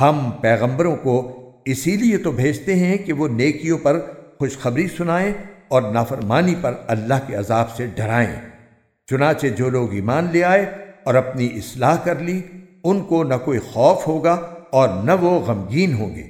ہم پیغمبروں کو اسی لیے تو بھیجتے ہیں کہ وہ نیکیوں پر خوشخبری سنائیں اور نافرمانی پر اللہ کے عذاب سے ڈرائیں۔ چنانچہ جو لوگ ایمان لے آئے اور اپنی اصلاح کر لی، ان کو نہ کوئی خوف ہوگا اور نہ وہ غمگین ہوں گے۔